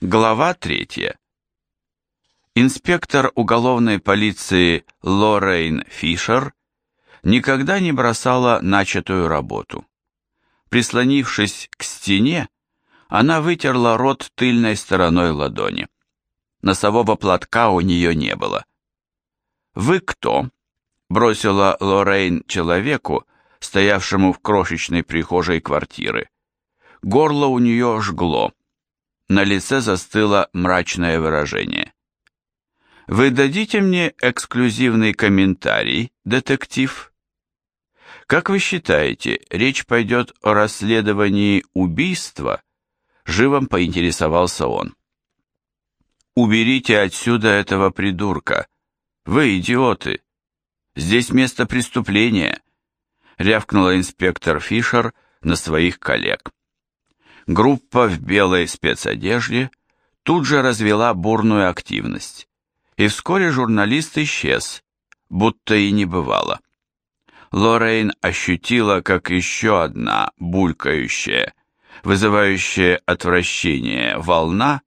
Глава третья. Инспектор уголовной полиции Лоррейн Фишер никогда не бросала начатую работу. Прислонившись к стене, она вытерла рот тыльной стороной ладони. Носового платка у нее не было. «Вы кто?» — бросила Лоррейн человеку, стоявшему в крошечной прихожей квартиры. Горло у нее жгло. На лице застыло мрачное выражение. «Вы дадите мне эксклюзивный комментарий, детектив?» «Как вы считаете, речь пойдет о расследовании убийства?» Живом поинтересовался он. «Уберите отсюда этого придурка! Вы идиоты! Здесь место преступления!» рявкнула инспектор Фишер на своих коллег. Группа в белой спецодежде тут же развела бурную активность, и вскоре журналист исчез, будто и не бывало. Лоррейн ощутила, как еще одна булькающая, вызывающая отвращение волна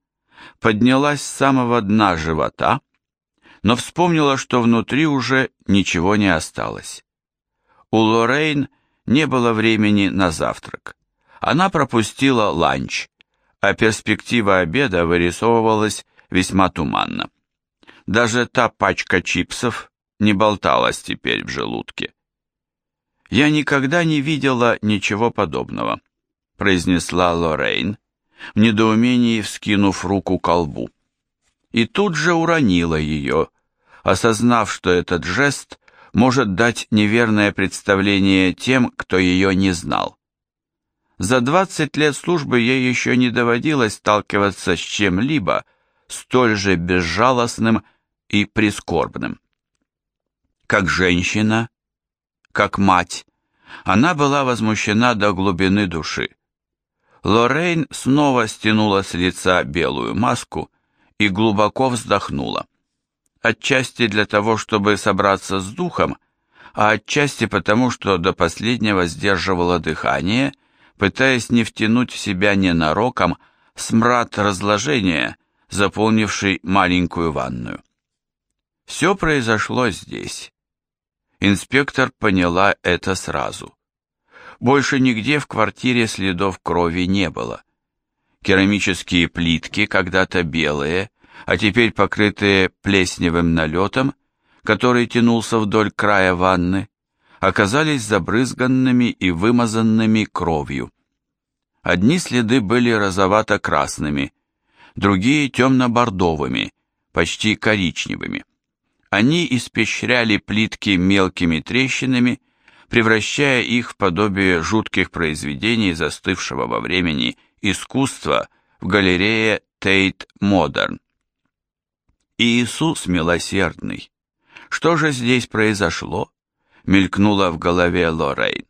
поднялась с самого дна живота, но вспомнила, что внутри уже ничего не осталось. У Лоррейн не было времени на завтрак. Она пропустила ланч, а перспектива обеда вырисовывалась весьма туманно. Даже та пачка чипсов не болталась теперь в желудке. «Я никогда не видела ничего подобного», — произнесла Лоррейн, в недоумении вскинув руку к колбу. И тут же уронила ее, осознав, что этот жест может дать неверное представление тем, кто ее не знал. За 20 лет службы ей еще не доводилось сталкиваться с чем-либо столь же безжалостным и прискорбным. Как женщина, как мать, она была возмущена до глубины души. Лоррейн снова стянула с лица белую маску и глубоко вздохнула. Отчасти для того, чтобы собраться с духом, а отчасти потому, что до последнего сдерживала дыхание пытаясь не втянуть в себя ненароком смрад разложения, заполнивший маленькую ванную. Все произошло здесь. Инспектор поняла это сразу. Больше нигде в квартире следов крови не было. Керамические плитки, когда-то белые, а теперь покрытые плесневым налетом, который тянулся вдоль края ванны, оказались забрызганными и вымазанными кровью. Одни следы были розовато-красными, другие темно-бордовыми, почти коричневыми. Они испещряли плитки мелкими трещинами, превращая их в подобие жутких произведений застывшего во времени искусства в галерее Тейт Модерн. Иисус милосердный, что же здесь произошло? Мелькнуло в голове Лоррейн.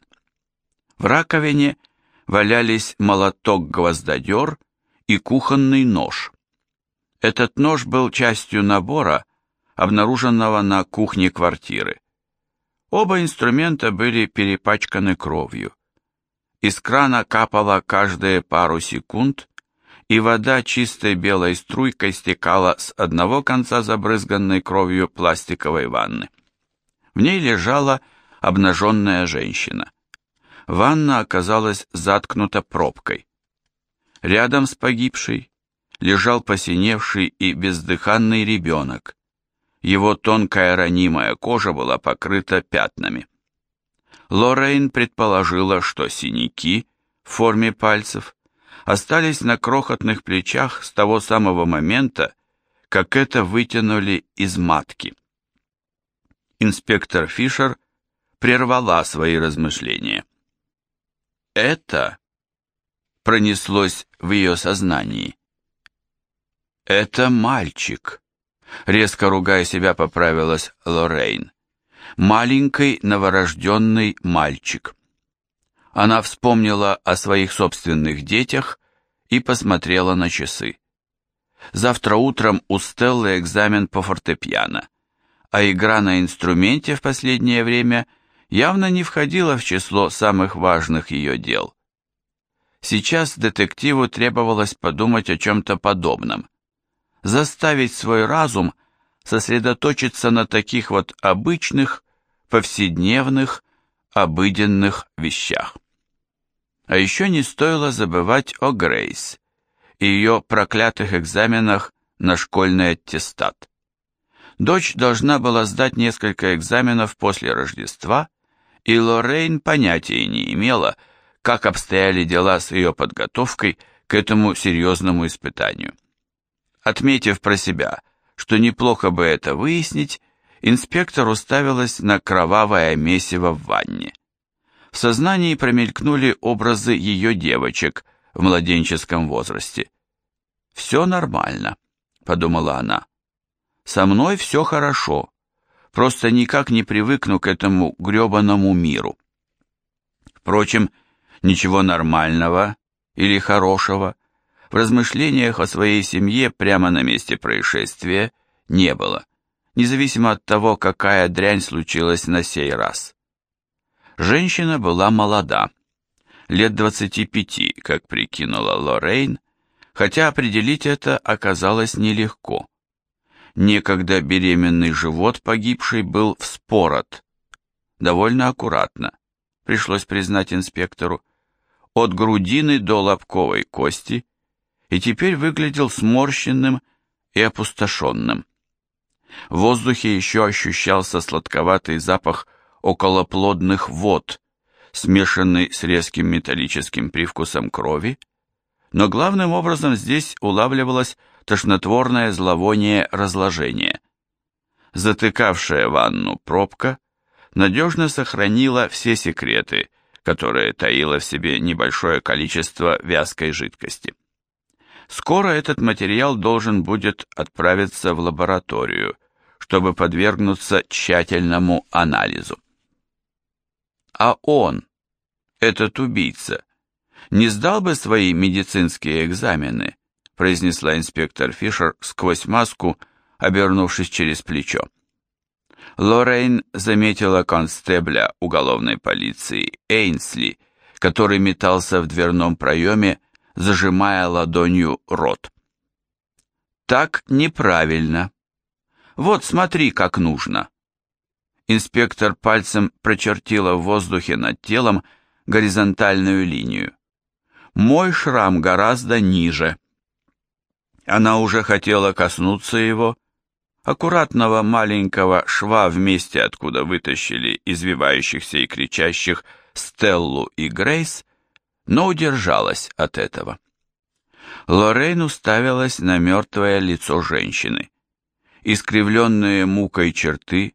В раковине валялись молоток-гвоздодер и кухонный нож. Этот нож был частью набора, обнаруженного на кухне квартиры. Оба инструмента были перепачканы кровью. Из крана капала каждые пару секунд, и вода чистой белой струйкой стекала с одного конца забрызганной кровью пластиковой ванны. В ней лежала обнаженная женщина. Ванна оказалась заткнута пробкой. Рядом с погибшей лежал посиневший и бездыханный ребенок. Его тонкая ранимая кожа была покрыта пятнами. Лоррейн предположила, что синяки в форме пальцев остались на крохотных плечах с того самого момента, как это вытянули из матки инспектор Фишер прервала свои размышления. «Это...» пронеслось в ее сознании. «Это мальчик», — резко ругая себя поправилась Лоррейн. «Маленький новорожденный мальчик». Она вспомнила о своих собственных детях и посмотрела на часы. Завтра утром у Стеллы экзамен по фортепиано а игра на инструменте в последнее время явно не входила в число самых важных ее дел. Сейчас детективу требовалось подумать о чем-то подобном. Заставить свой разум сосредоточиться на таких вот обычных, повседневных, обыденных вещах. А еще не стоило забывать о Грейс и ее проклятых экзаменах на школьный аттестат. Дочь должна была сдать несколько экзаменов после Рождества, и Лоррейн понятия не имела, как обстояли дела с ее подготовкой к этому серьезному испытанию. Отметив про себя, что неплохо бы это выяснить, инспектор уставилась на кровавое месиво в ванне. В сознании промелькнули образы ее девочек в младенческом возрасте. «Все нормально», — подумала она. «Со мной все хорошо, просто никак не привыкну к этому гребаному миру». Впрочем, ничего нормального или хорошего в размышлениях о своей семье прямо на месте происшествия не было, независимо от того, какая дрянь случилась на сей раз. Женщина была молода, лет 25, как прикинула Лоррейн, хотя определить это оказалось нелегко. Некогда беременный живот погибшей был вспорот, довольно аккуратно, пришлось признать инспектору, от грудины до лобковой кости и теперь выглядел сморщенным и опустошенным. В воздухе еще ощущался сладковатый запах околоплодных вод, смешанный с резким металлическим привкусом крови, но главным образом здесь улавливалось тошнотворное зловоние разложения. Затыкавшая ванну пробка надежно сохранила все секреты, которые таило в себе небольшое количество вязкой жидкости. Скоро этот материал должен будет отправиться в лабораторию, чтобы подвергнуться тщательному анализу. А он, этот убийца, не сдал бы свои медицинские экзамены, произнесла инспектор Фишер сквозь маску, обернувшись через плечо. Лоррейн заметила констебля уголовной полиции Эйнсли, который метался в дверном проеме, зажимая ладонью рот. Так неправильно. Вот смотри, как нужно. Инспектор пальцем прочертила в воздухе над телом горизонтальную линию. Мой шрам гораздо ниже. Она уже хотела коснуться его, аккуратного маленького шва в месте, откуда вытащили извивающихся и кричащих Стеллу и Грейс, но удержалась от этого. Лоррейн уставилась на мертвое лицо женщины. Искривленные мукой черты,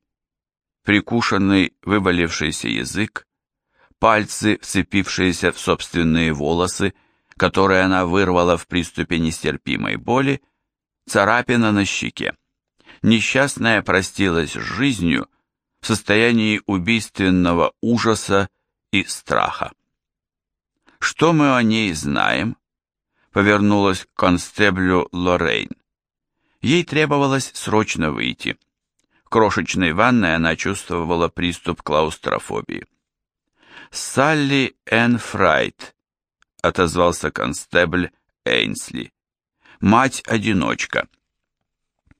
прикушенный вывалившийся язык, пальцы, вцепившиеся в собственные волосы, которые она вырвала в приступе нестерпимой боли, царапина на щеке. Несчастная простилась с жизнью в состоянии убийственного ужаса и страха. «Что мы о ней знаем?» Повернулась к констеблю Лоррейн. Ей требовалось срочно выйти. В крошечной ванной она чувствовала приступ клаустрофобии. «Салли Энн Фрайт», — отозвался констебль Эйнсли. «Мать-одиночка».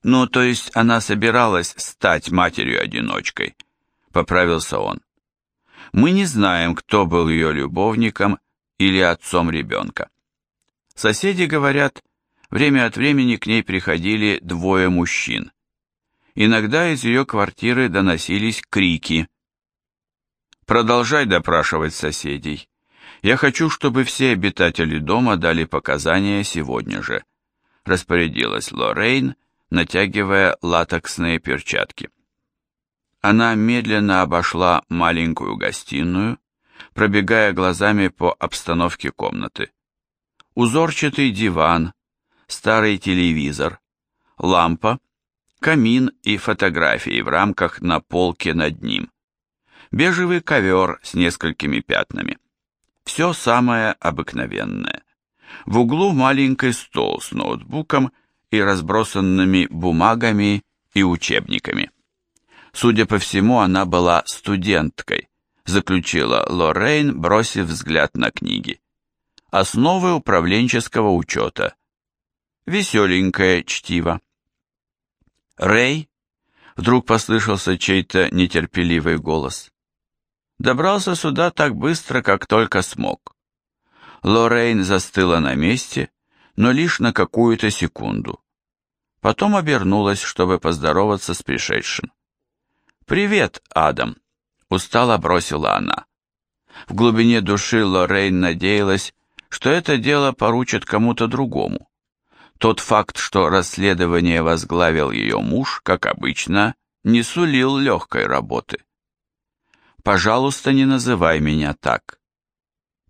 «Ну, то есть она собиралась стать матерью-одиночкой», — поправился он. «Мы не знаем, кто был ее любовником или отцом ребенка. Соседи говорят, время от времени к ней приходили двое мужчин. Иногда из ее квартиры доносились крики. «Продолжай допрашивать соседей. Я хочу, чтобы все обитатели дома дали показания сегодня же», распорядилась Лоррейн, натягивая латексные перчатки. Она медленно обошла маленькую гостиную, пробегая глазами по обстановке комнаты. Узорчатый диван, старый телевизор, лампа, камин и фотографии в рамках на полке над ним. Бежевый ковер с несколькими пятнами. Все самое обыкновенное. В углу маленький стол с ноутбуком и разбросанными бумагами и учебниками. Судя по всему, она была студенткой, заключила Лоррейн, бросив взгляд на книги. Основы управленческого учета. Веселенькое чтиво. Рэй, вдруг послышался чей-то нетерпеливый голос. Добрался сюда так быстро, как только смог. Лоррейн застыла на месте, но лишь на какую-то секунду. Потом обернулась, чтобы поздороваться с пришедшим. «Привет, Адам!» — устало бросила она. В глубине души Лоррейн надеялась, что это дело поручат кому-то другому. Тот факт, что расследование возглавил ее муж, как обычно, не сулил легкой работы. «Пожалуйста, не называй меня так».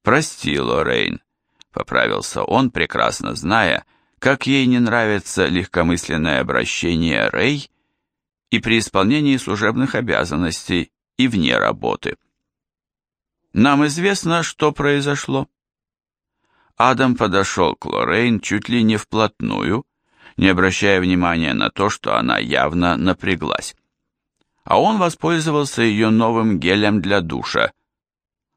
«Прости, Лоррейн», — поправился он, прекрасно зная, как ей не нравится легкомысленное обращение Рэй и при исполнении служебных обязанностей и вне работы. «Нам известно, что произошло». Адам подошел к Лоррейн чуть ли не вплотную, не обращая внимания на то, что она явно напряглась. А он воспользовался ее новым гелем для душа.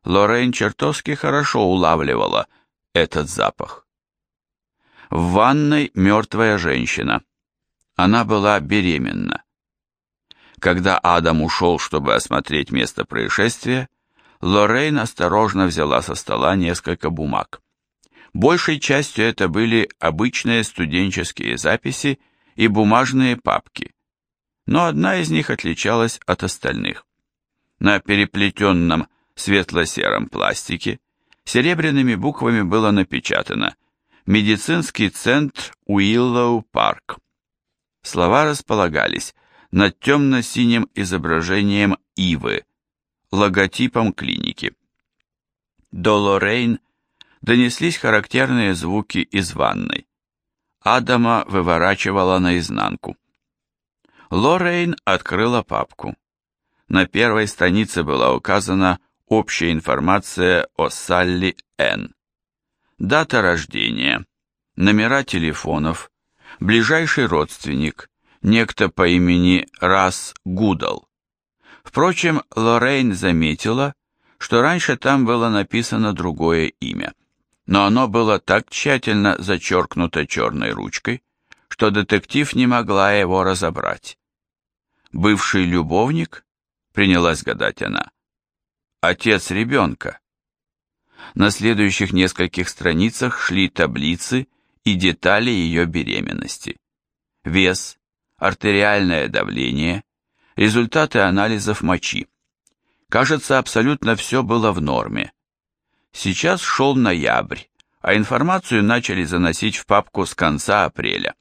Лоррейн чертовски хорошо улавливала этот запах. В ванной мертвая женщина. Она была беременна. Когда Адам ушел, чтобы осмотреть место происшествия, Лоррейн осторожно взяла со стола несколько бумаг. Большей частью это были обычные студенческие записи и бумажные папки, но одна из них отличалась от остальных. На переплетенном светло-сером пластике серебряными буквами было напечатано «Медицинский центр Уиллоу Парк». Слова располагались над темно-синим изображением ивы, логотипом клиники. До Лоррейн донеслись характерные звуки из ванной. Адама выворачивала наизнанку. Лоррейн открыла папку. На первой странице была указана общая информация о Салли Н. Дата рождения, номера телефонов, ближайший родственник, некто по имени Рас Гудал. Впрочем, Лоррейн заметила, что раньше там было написано другое имя но оно было так тщательно зачеркнуто черной ручкой, что детектив не могла его разобрать. «Бывший любовник?» — принялась гадать она. «Отец ребенка». На следующих нескольких страницах шли таблицы и детали ее беременности. Вес, артериальное давление, результаты анализов мочи. Кажется, абсолютно все было в норме. Сейчас шел ноябрь, а информацию начали заносить в папку с конца апреля.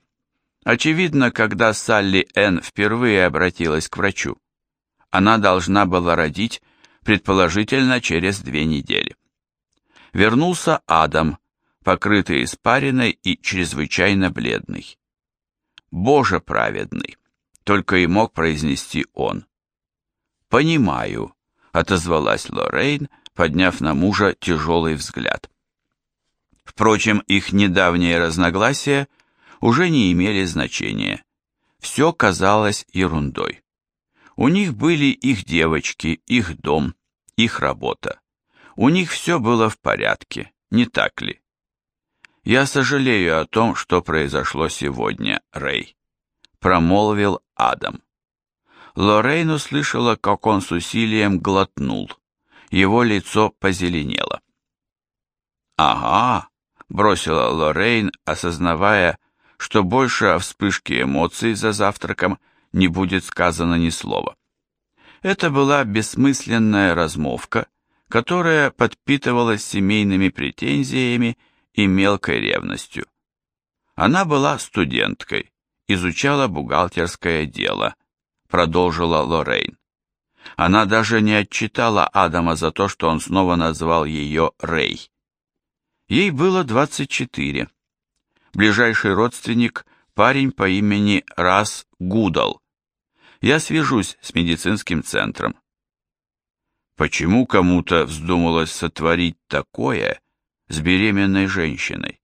Очевидно, когда Салли Н. впервые обратилась к врачу. Она должна была родить, предположительно, через две недели. Вернулся Адам, покрытый испариной и чрезвычайно бледный. «Боже праведный!» — только и мог произнести он. «Понимаю», — отозвалась Лоррейн, подняв на мужа тяжелый взгляд. Впрочем, их недавние разногласия уже не имели значения. Все казалось ерундой. У них были их девочки, их дом, их работа. У них все было в порядке, не так ли? «Я сожалею о том, что произошло сегодня, Рэй», — промолвил Адам. Лоррейн услышала, как он с усилием глотнул его лицо позеленело. «Ага», — бросила Лоррейн, осознавая, что больше о вспышке эмоций за завтраком не будет сказано ни слова. Это была бессмысленная размовка, которая подпитывалась семейными претензиями и мелкой ревностью. Она была студенткой, изучала бухгалтерское дело, продолжила Лоррейн. Она даже не отчитала Адама за то, что он снова назвал ее Рэй. Ей было 24. Ближайший родственник – парень по имени Рас Гудал. Я свяжусь с медицинским центром. Почему кому-то вздумалось сотворить такое с беременной женщиной?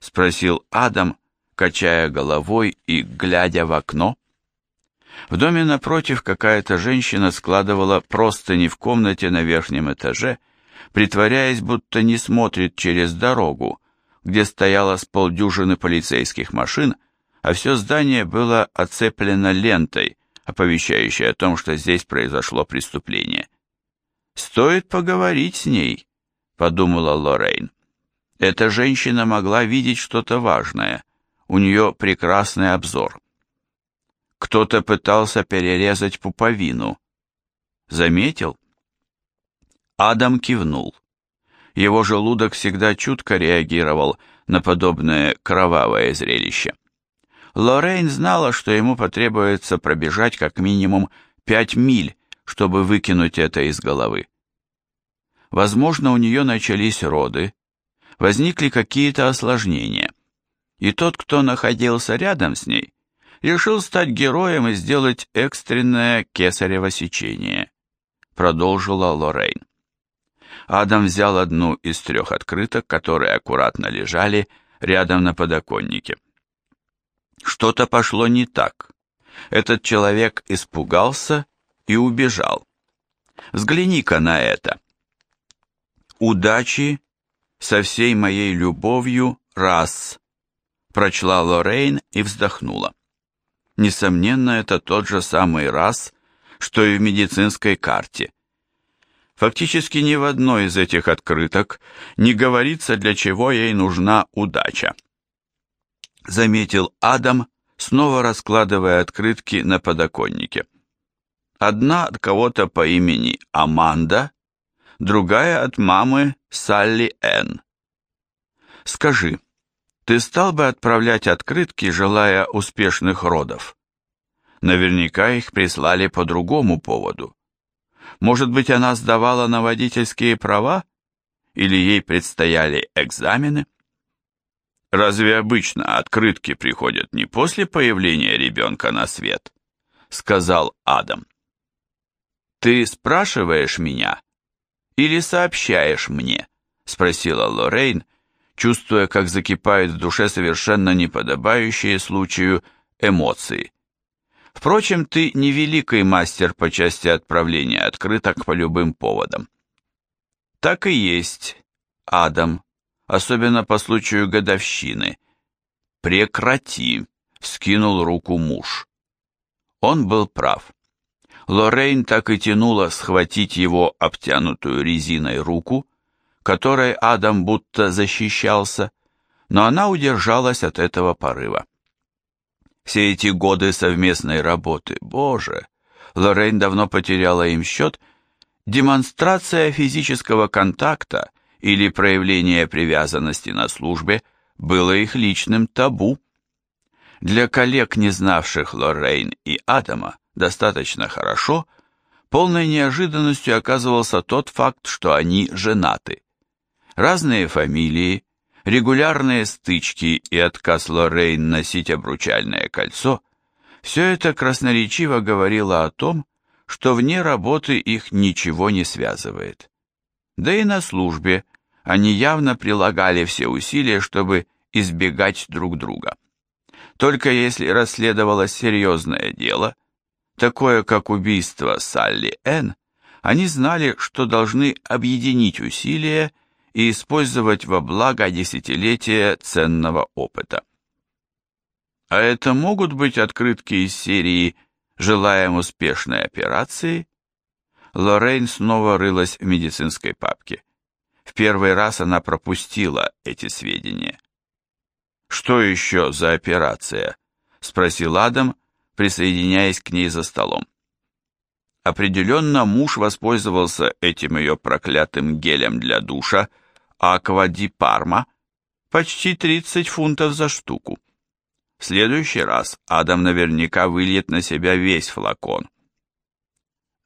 Спросил Адам, качая головой и глядя в окно. В доме напротив какая-то женщина складывала простыни в комнате на верхнем этаже притворяясь, будто не смотрит через дорогу, где стояло с полдюжины полицейских машин, а все здание было оцеплено лентой, оповещающей о том, что здесь произошло преступление. «Стоит поговорить с ней», — подумала Лоррейн. Эта женщина могла видеть что-то важное, у нее прекрасный обзор. Кто-то пытался перерезать пуповину. Заметил? Адам кивнул. Его желудок всегда чутко реагировал на подобное кровавое зрелище. Лоррейн знала, что ему потребуется пробежать как минимум пять миль, чтобы выкинуть это из головы. Возможно, у нее начались роды, возникли какие-то осложнения, и тот, кто находился рядом с ней, решил стать героем и сделать экстренное кесарево сечение, продолжила Лоррейн. Адам взял одну из трех открыток, которые аккуратно лежали рядом на подоконнике. Что-то пошло не так. Этот человек испугался и убежал. Взгляни-ка на это. Удачи со всей моей любовью раз, прочла Лоррейн и вздохнула. Несомненно, это тот же самый раз, что и в медицинской карте. Фактически ни в одной из этих открыток не говорится, для чего ей нужна удача. Заметил Адам, снова раскладывая открытки на подоконнике. Одна от кого-то по имени Аманда, другая от мамы Салли Энн. Скажи, ты стал бы отправлять открытки, желая успешных родов? Наверняка их прислали по другому поводу. Может быть, она сдавала на водительские права? Или ей предстояли экзамены? Разве обычно открытки приходят не после появления ребенка на свет? Сказал Адам. Ты спрашиваешь меня или сообщаешь мне? Спросила Лоррейн, чувствуя, как закипают в душе совершенно неподобающие случаю эмоции. Впрочем, ты не великий мастер по части отправления открыток по любым поводам. Так и есть, Адам, особенно по случаю годовщины. Прекрати, вскинул руку муж. Он был прав. Лоррейн так и тянула схватить его обтянутую резиной руку, которой Адам будто защищался, но она удержалась от этого порыва. Все эти годы совместной работы, боже, Лоррейн давно потеряла им счет, демонстрация физического контакта или проявление привязанности на службе было их личным табу. Для коллег, не знавших Лоррейн и Адама, достаточно хорошо, полной неожиданностью оказывался тот факт, что они женаты. Разные фамилии, регулярные стычки и отказ Лоррейн носить обручальное кольцо, все это красноречиво говорило о том, что вне работы их ничего не связывает. Да и на службе они явно прилагали все усилия, чтобы избегать друг друга. Только если расследовалось серьезное дело, такое как убийство Салли Н., они знали, что должны объединить усилия и использовать во благо десятилетия ценного опыта. А это могут быть открытки из серии «Желаем успешной операции»? Лоррейн снова рылась в медицинской папке. В первый раз она пропустила эти сведения. «Что еще за операция?» — спросил Адам, присоединяясь к ней за столом. Определенно муж воспользовался этим ее проклятым гелем для душа Аква ди Парма, почти 30 фунтов за штуку. В следующий раз Адам наверняка выльет на себя весь флакон.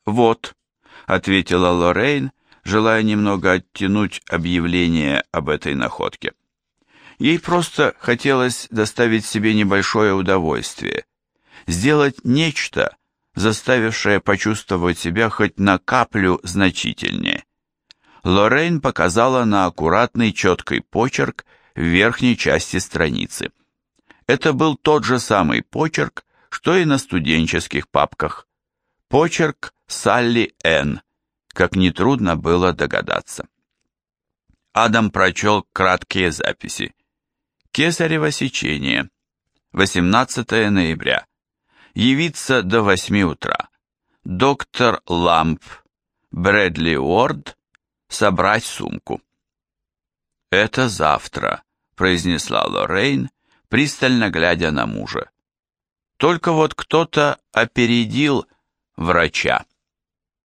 «Вот», — ответила Лоррейн, желая немного оттянуть объявление об этой находке. Ей просто хотелось доставить себе небольшое удовольствие, сделать нечто, заставившее почувствовать себя хоть на каплю значительнее. Лоррейн показала на аккуратный четкий почерк в верхней части страницы. Это был тот же самый почерк, что и на студенческих папках. Почерк Салли Н., как нетрудно было догадаться. Адам прочел краткие записи. Кесарево сечение. 18 ноября. Явиться до 8 утра. Доктор Ламп. Брэдли Уорд. Собрать сумку. «Это завтра», — произнесла Лоррейн, пристально глядя на мужа. Только вот кто-то опередил врача.